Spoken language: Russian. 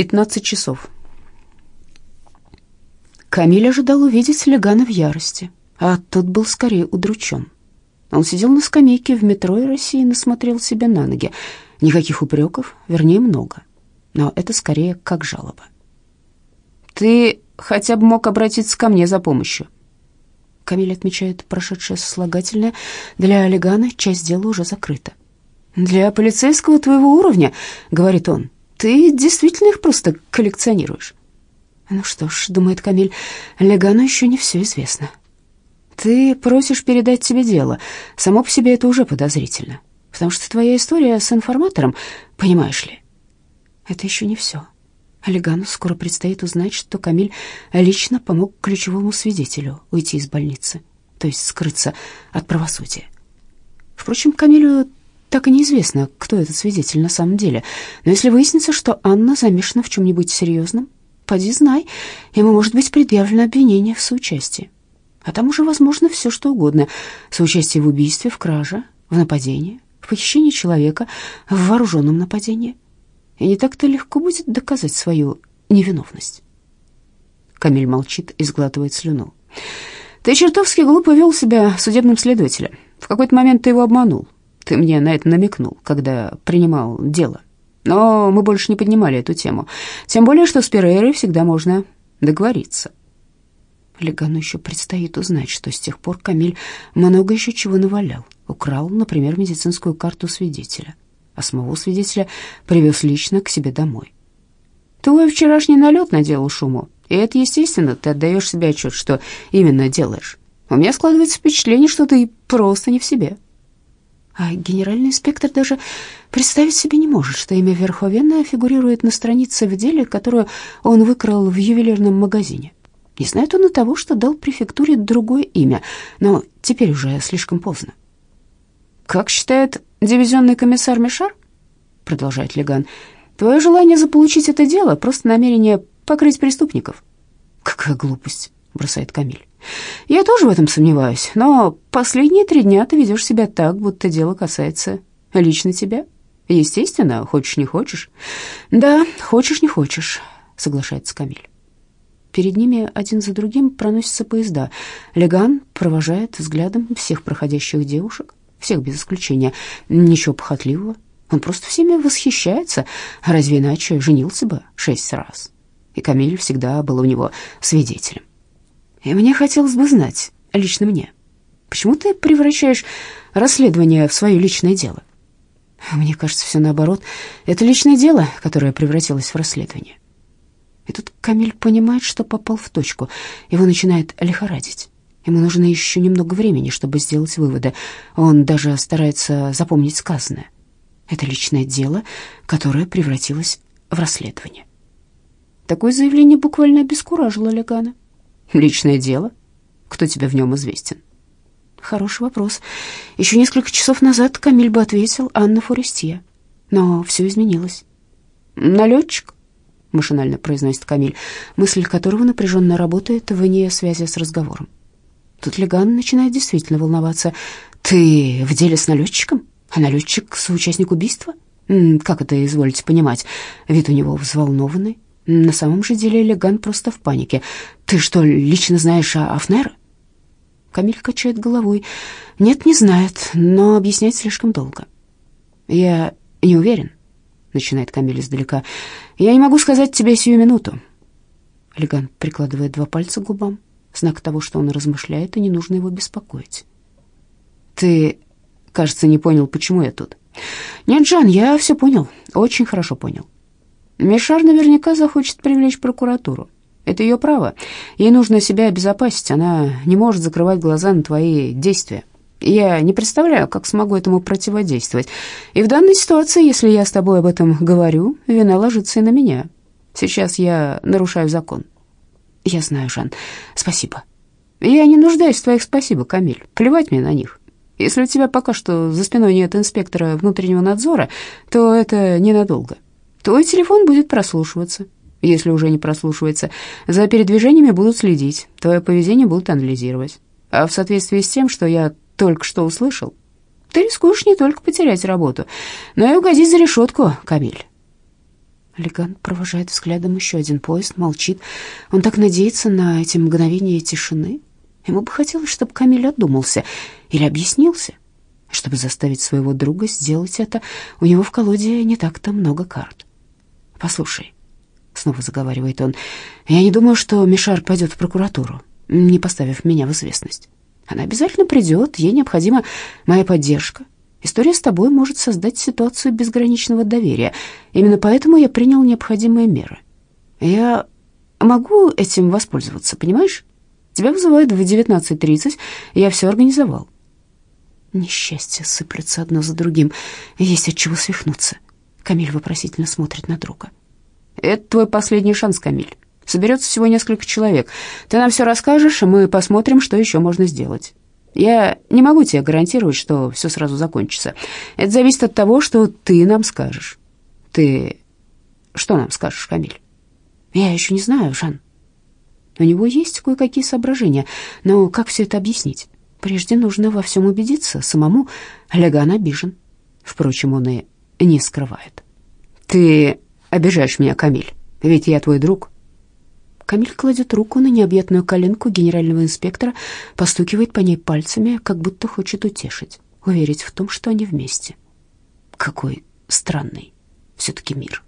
15 часов. Камиль ожидал увидеть Легана в ярости, а тот был скорее удручен. Он сидел на скамейке в метро и рассеянно смотрел себе на ноги. Никаких упреков, вернее, много. Но это скорее как жалоба. «Ты хотя бы мог обратиться ко мне за помощью». Камиль отмечает прошедшее сослагательное. Для Олегана часть дела уже закрыта. «Для полицейского твоего уровня, — говорит он, — ты действительно их просто коллекционируешь». «Ну что ж, — думает Камиль, — Легану еще не все известно». «Ты просишь передать тебе дело. Само по себе это уже подозрительно, потому что твоя история с информатором, понимаешь ли, это еще не все». Олегану скоро предстоит узнать, что Камиль лично помог ключевому свидетелю уйти из больницы, то есть скрыться от правосудия. Впрочем, Камилю так и неизвестно, кто этот свидетель на самом деле. Но если выяснится, что Анна замешана в чем-нибудь серьезном, поди знай, ему может быть предъявлено обвинение в соучастии. А там уже возможно все, что угодно. Соучастие в убийстве, в краже, в нападении, в похищении человека, в вооруженном нападении. И не так-то легко будет доказать свою невиновность. Камиль молчит и сглатывает слюну. «Ты чертовски глупо вел себя судебным следователем. В какой-то момент ты его обманул. Ты мне на это намекнул, когда принимал дело. Но мы больше не поднимали эту тему. Тем более, что с Перейрой всегда можно договориться. Легану еще предстоит узнать, что с тех пор Камиль много еще чего навалял. Украл, например, медицинскую карту свидетеля, а самого свидетеля привез лично к себе домой. Твой вчерашний налет наделал шуму, и это естественно, ты отдаешь себе отчет, что именно делаешь. У меня складывается впечатление, что ты просто не в себе. А генеральный инспектор даже представить себе не может, что имя Верховенная фигурирует на странице в деле, которую он выкрал в ювелирном магазине. Не знает он и того, что дал префектуре другое имя, но теперь уже слишком поздно. «Как считает дивизионный комиссар Мишар?» — продолжает Леган. «Твое желание заполучить это дело — просто намерение покрыть преступников». «Какая глупость!» — бросает Камиль. Я тоже в этом сомневаюсь, но последние три дня ты ведешь себя так, будто дело касается лично тебя. Естественно, хочешь не хочешь. Да, хочешь не хочешь, соглашается Камиль. Перед ними один за другим проносятся поезда. Леган провожает взглядом всех проходящих девушек, всех без исключения. Ничего похотливого. Он просто всеми восхищается. Разве иначе женился бы шесть раз? И Камиль всегда был у него свидетелем. И мне хотелось бы знать, лично мне, почему ты превращаешь расследование в свое личное дело? Мне кажется, все наоборот. Это личное дело, которое превратилось в расследование. И тут Камиль понимает, что попал в точку. Его начинает лихорадить. Ему нужно еще немного времени, чтобы сделать выводы. Он даже старается запомнить сказанное. Это личное дело, которое превратилось в расследование. Такое заявление буквально обескуражило Легана. Личное дело? Кто тебе в нем известен? Хороший вопрос. Еще несколько часов назад Камиль бы ответил Анна Форестия. Но все изменилось. Налетчик? Машинально произносит Камиль, мысль которого напряженно работает вне связи с разговором. Тут Леган начинает действительно волноваться. «Ты в деле с налетчиком? А налетчик — соучастник убийства? Как это, изволите понимать?» Вид у него взволнованный. На самом же деле Леган просто в панике. «Ты что, лично знаешь Афнера?» Камиль качает головой. «Нет, не знает, но объяснять слишком долго». «Я не уверен», — начинает Камиль издалека. «Я не могу сказать тебе сию минуту». Леган прикладывает два пальца к губам, знак того, что он размышляет, и не нужно его беспокоить. «Ты, кажется, не понял, почему я тут». «Нет, Джан, я все понял, очень хорошо понял». Мишар наверняка захочет привлечь прокуратуру. Это ее право. Ей нужно себя обезопасить. Она не может закрывать глаза на твои действия. Я не представляю, как смогу этому противодействовать. И в данной ситуации, если я с тобой об этом говорю, вина ложится и на меня. Сейчас я нарушаю закон. Я знаю, Жан. Спасибо. Я не нуждаюсь в твоих спасибо, Камиль. Плевать мне на них. Если у тебя пока что за спиной нет инспектора внутреннего надзора, то это ненадолго. Твой телефон будет прослушиваться. Если уже не прослушивается, за передвижениями будут следить, твое поведение будут анализировать. А в соответствии с тем, что я только что услышал, ты рискуешь не только потерять работу, но и угодить за решетку, Камиль. Леган провожает взглядом еще один поезд, молчит. Он так надеется на эти мгновения тишины. Ему бы хотелось, чтобы Камиль отдумался или объяснился. Чтобы заставить своего друга сделать это, у него в колоде не так-то много карт. «Послушай», — снова заговаривает он, — «я не думаю, что Мишар пойдет в прокуратуру, не поставив меня в известность. Она обязательно придет, ей необходима моя поддержка. История с тобой может создать ситуацию безграничного доверия. Именно поэтому я принял необходимые меры. Я могу этим воспользоваться, понимаешь? Тебя вызывают в 19.30, я все организовал. Несчастья сыплются одно за другим. Есть от чего свихнуться. Камиль вопросительно смотрит на друга. «Это твой последний шанс, Камиль. Соберется всего несколько человек. Ты нам все расскажешь, и мы посмотрим, что еще можно сделать. Я не могу тебе гарантировать, что все сразу закончится. Это зависит от того, что ты нам скажешь. Ты что нам скажешь, Камиль? Я еще не знаю, Жан. У него есть кое-какие соображения, но как все это объяснить? Прежде нужно во всем убедиться. Самому Леган обижен. Впрочем, он и не скрывает. Ты обижаешь меня, Камиль, ведь я твой друг. Камиль кладет руку на необъятную коленку генерального инспектора, постукивает по ней пальцами, как будто хочет утешить, уверить в том, что они вместе. Какой странный все-таки мир.